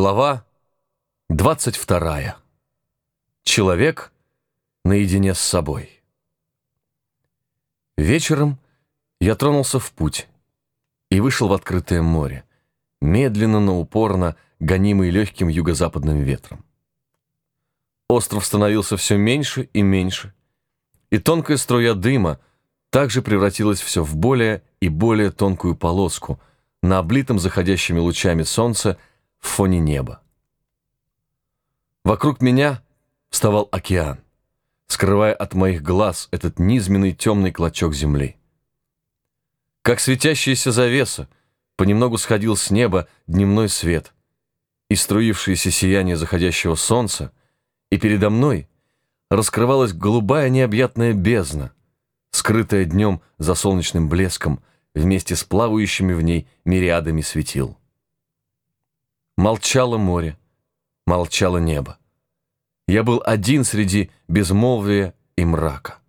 Глава 22. Человек наедине с собой. Вечером я тронулся в путь и вышел в открытое море, медленно, но упорно, гонимый легким юго-западным ветром. Остров становился все меньше и меньше, и тонкая струя дыма также превратилась все в более и более тонкую полоску на облитом заходящими лучами солнца в фоне неба. Вокруг меня вставал океан, скрывая от моих глаз этот низменный темный клочок земли. Как светящаяся завеса, понемногу сходил с неба дневной свет, и струившееся сияние заходящего солнца, и передо мной раскрывалась голубая необъятная бездна, скрытая днем за солнечным блеском вместе с плавающими в ней мириадами светил. Молчало море, молчало небо. Я был один среди безмолвия и мрака.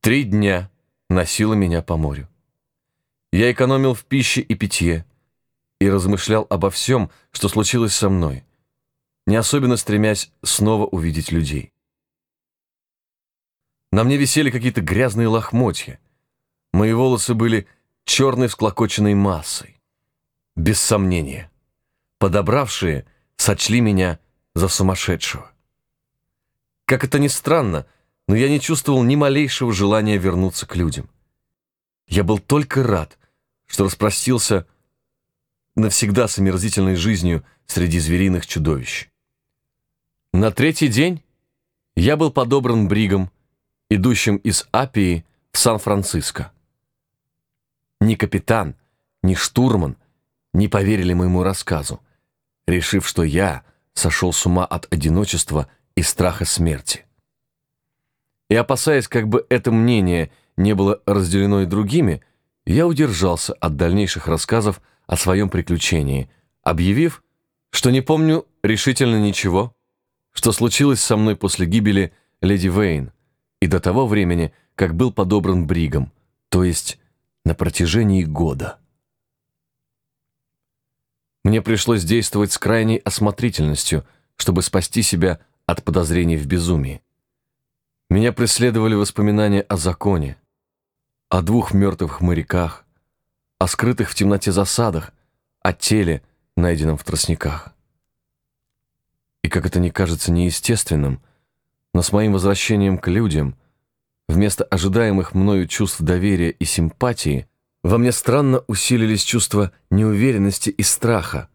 Три дня носило меня по морю. Я экономил в пище и питье и размышлял обо всем, что случилось со мной, не особенно стремясь снова увидеть людей. На мне висели какие-то грязные лохмотья. Мои волосы были черной всклокоченной массой. Без сомнения. Подобравшие сочли меня за сумасшедшего. Как это ни странно, но я не чувствовал ни малейшего желания вернуться к людям. Я был только рад, что распростился навсегда с омерзительной жизнью среди звериных чудовищ. На третий день я был подобран бригом, идущим из Апии в Сан-Франциско. Ни капитан, ни штурман не поверили моему рассказу, решив, что я сошел с ума от одиночества и страха смерти. И опасаясь, как бы это мнение не было разделено и другими, я удержался от дальнейших рассказов о своем приключении, объявив, что не помню решительно ничего, что случилось со мной после гибели леди Вейн и до того времени, как был подобран Бригом, то есть на протяжении года. Мне пришлось действовать с крайней осмотрительностью, чтобы спасти себя от подозрений в безумии. Меня преследовали воспоминания о законе, о двух мертвых моряках, о скрытых в темноте засадах, о теле, найденном в тростниках. И как это не кажется неестественным, но с моим возвращением к людям, вместо ожидаемых мною чувств доверия и симпатии, во мне странно усилились чувства неуверенности и страха,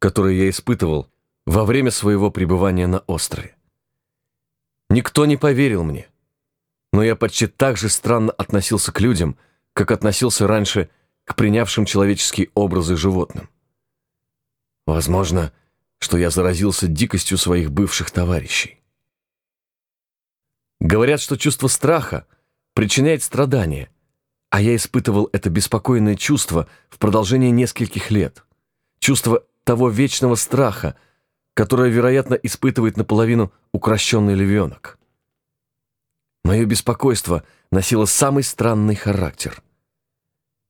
которые я испытывал во время своего пребывания на острове. Никто не поверил мне, но я почти так же странно относился к людям, как относился раньше к принявшим человеческие образы животным. Возможно, что я заразился дикостью своих бывших товарищей. Говорят, что чувство страха причиняет страдания – а я испытывал это беспокойное чувство в продолжении нескольких лет. Чувство того вечного страха, которое, вероятно, испытывает наполовину укращенный львенок. Мое беспокойство носило самый странный характер.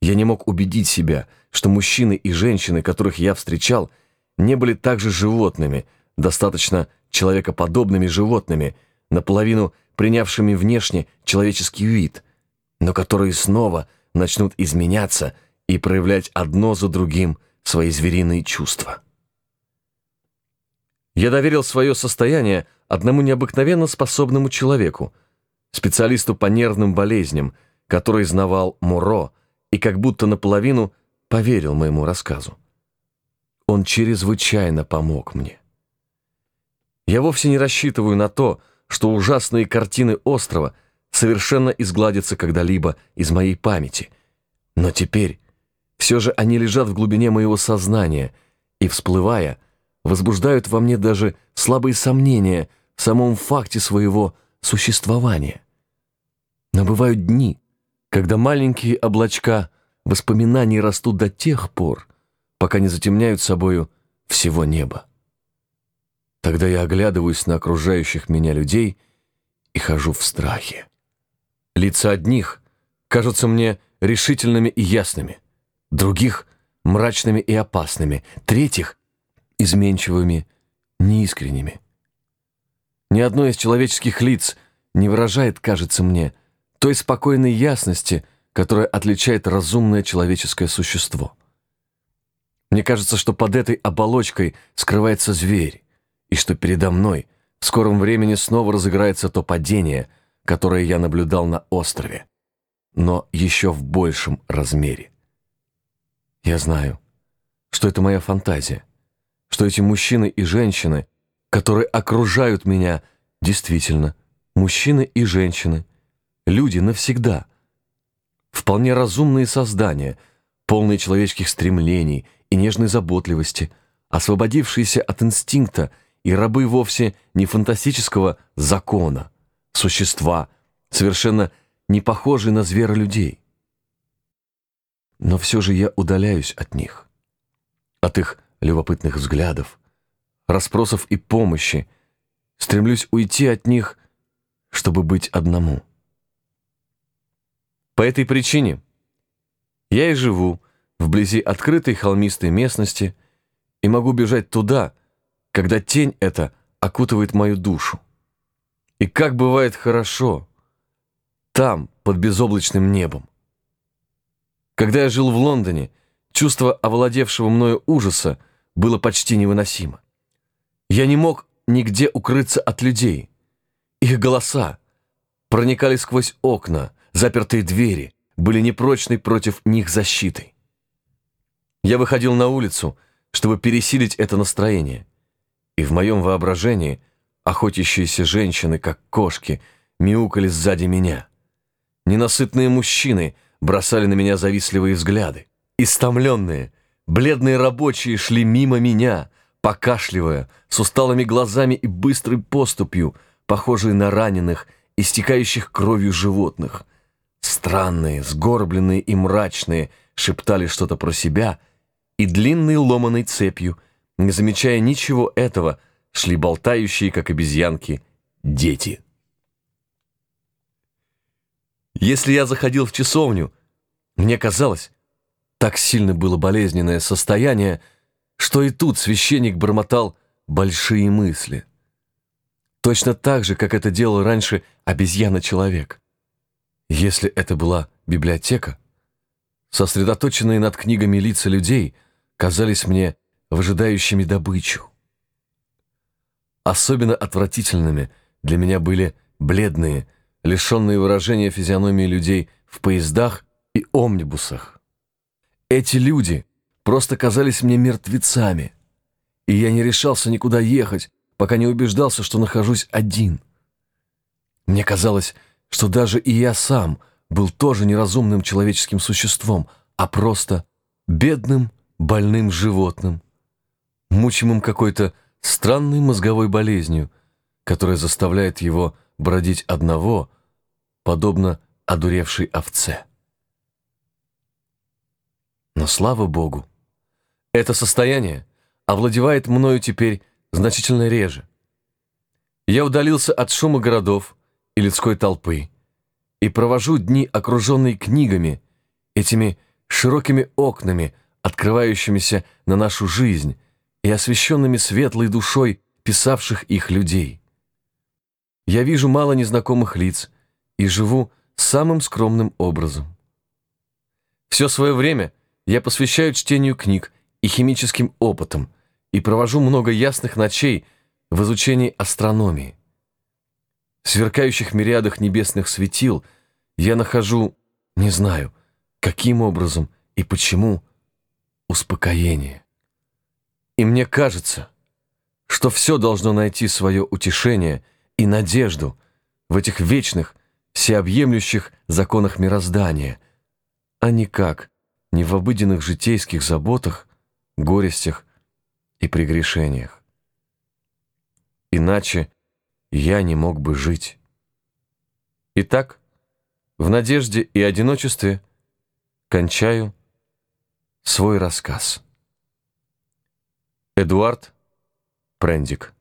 Я не мог убедить себя, что мужчины и женщины, которых я встречал, не были также животными, достаточно человекоподобными животными, наполовину принявшими внешне человеческий вид – но которые снова начнут изменяться и проявлять одно за другим свои звериные чувства. Я доверил свое состояние одному необыкновенно способному человеку, специалисту по нервным болезням, который знавал Муро и как будто наполовину поверил моему рассказу. Он чрезвычайно помог мне. Я вовсе не рассчитываю на то, что ужасные картины острова — совершенно изгладятся когда-либо из моей памяти. Но теперь все же они лежат в глубине моего сознания и, всплывая, возбуждают во мне даже слабые сомнения в самом факте своего существования. Но бывают дни, когда маленькие облачка воспоминаний растут до тех пор, пока не затемняют собою всего неба. Тогда я оглядываюсь на окружающих меня людей и хожу в страхе. Лица одних кажутся мне решительными и ясными, других — мрачными и опасными, третьих изменчивыми, неискренними. Ни одно из человеческих лиц не выражает, кажется мне, той спокойной ясности, которая отличает разумное человеческое существо. Мне кажется, что под этой оболочкой скрывается зверь, и что передо мной в скором времени снова разыграется то падение, которое я наблюдал на острове, но еще в большем размере. Я знаю, что это моя фантазия, что эти мужчины и женщины, которые окружают меня, действительно, мужчины и женщины, люди навсегда, вполне разумные создания, полные человеческих стремлений и нежной заботливости, освободившиеся от инстинкта и рабы вовсе не фантастического закона, существа, совершенно не похожие на зверолюдей. Но все же я удаляюсь от них, от их любопытных взглядов, расспросов и помощи, стремлюсь уйти от них, чтобы быть одному. По этой причине я и живу вблизи открытой холмистой местности и могу бежать туда, когда тень эта окутывает мою душу. И как бывает хорошо там, под безоблачным небом. Когда я жил в Лондоне, чувство овладевшего мною ужаса было почти невыносимо. Я не мог нигде укрыться от людей. Их голоса проникали сквозь окна, запертые двери, были непрочной против них защитой. Я выходил на улицу, чтобы пересилить это настроение, и в моем воображении охотящиеся женщины, как кошки, мяукали сзади меня. Ненасытные мужчины бросали на меня завистливые взгляды. Истомленные, бледные рабочие шли мимо меня, покашливая, с усталыми глазами и быстрой поступью, похожие на раненых, истекающих кровью животных. Странные, сгорбленные и мрачные шептали что-то про себя, и длинной ломаной цепью, не замечая ничего этого, шли болтающие, как обезьянки, дети. Если я заходил в часовню, мне казалось, так сильно было болезненное состояние, что и тут священник бормотал большие мысли. Точно так же, как это делал раньше обезьяна-человек. Если это была библиотека, сосредоточенные над книгами лица людей казались мне выжидающими добычу. Особенно отвратительными для меня были бледные, лишенные выражения физиономии людей в поездах и омнибусах. Эти люди просто казались мне мертвецами, и я не решался никуда ехать, пока не убеждался, что нахожусь один. Мне казалось, что даже и я сам был тоже неразумным человеческим существом, а просто бедным, больным животным, мучимым какой-то странной мозговой болезнью, которая заставляет его бродить одного, подобно одуревшей овце. Но слава Богу, это состояние овладевает мною теперь значительно реже. Я удалился от шума городов и людской толпы и провожу дни, окруженные книгами, этими широкими окнами, открывающимися на нашу жизнь и освещенными светлой душой писавших их людей. Я вижу мало незнакомых лиц и живу самым скромным образом. Все свое время я посвящаю чтению книг и химическим опытам и провожу много ясных ночей в изучении астрономии. В сверкающих мириадах небесных светил я нахожу, не знаю, каким образом и почему, успокоение. И мне кажется, что все должно найти свое утешение – и надежду в этих вечных, всеобъемлющих законах мироздания, а никак не в обыденных житейских заботах, горестях и прегрешениях. Иначе я не мог бы жить. Итак, в надежде и одиночестве кончаю свой рассказ. Эдуард Прендик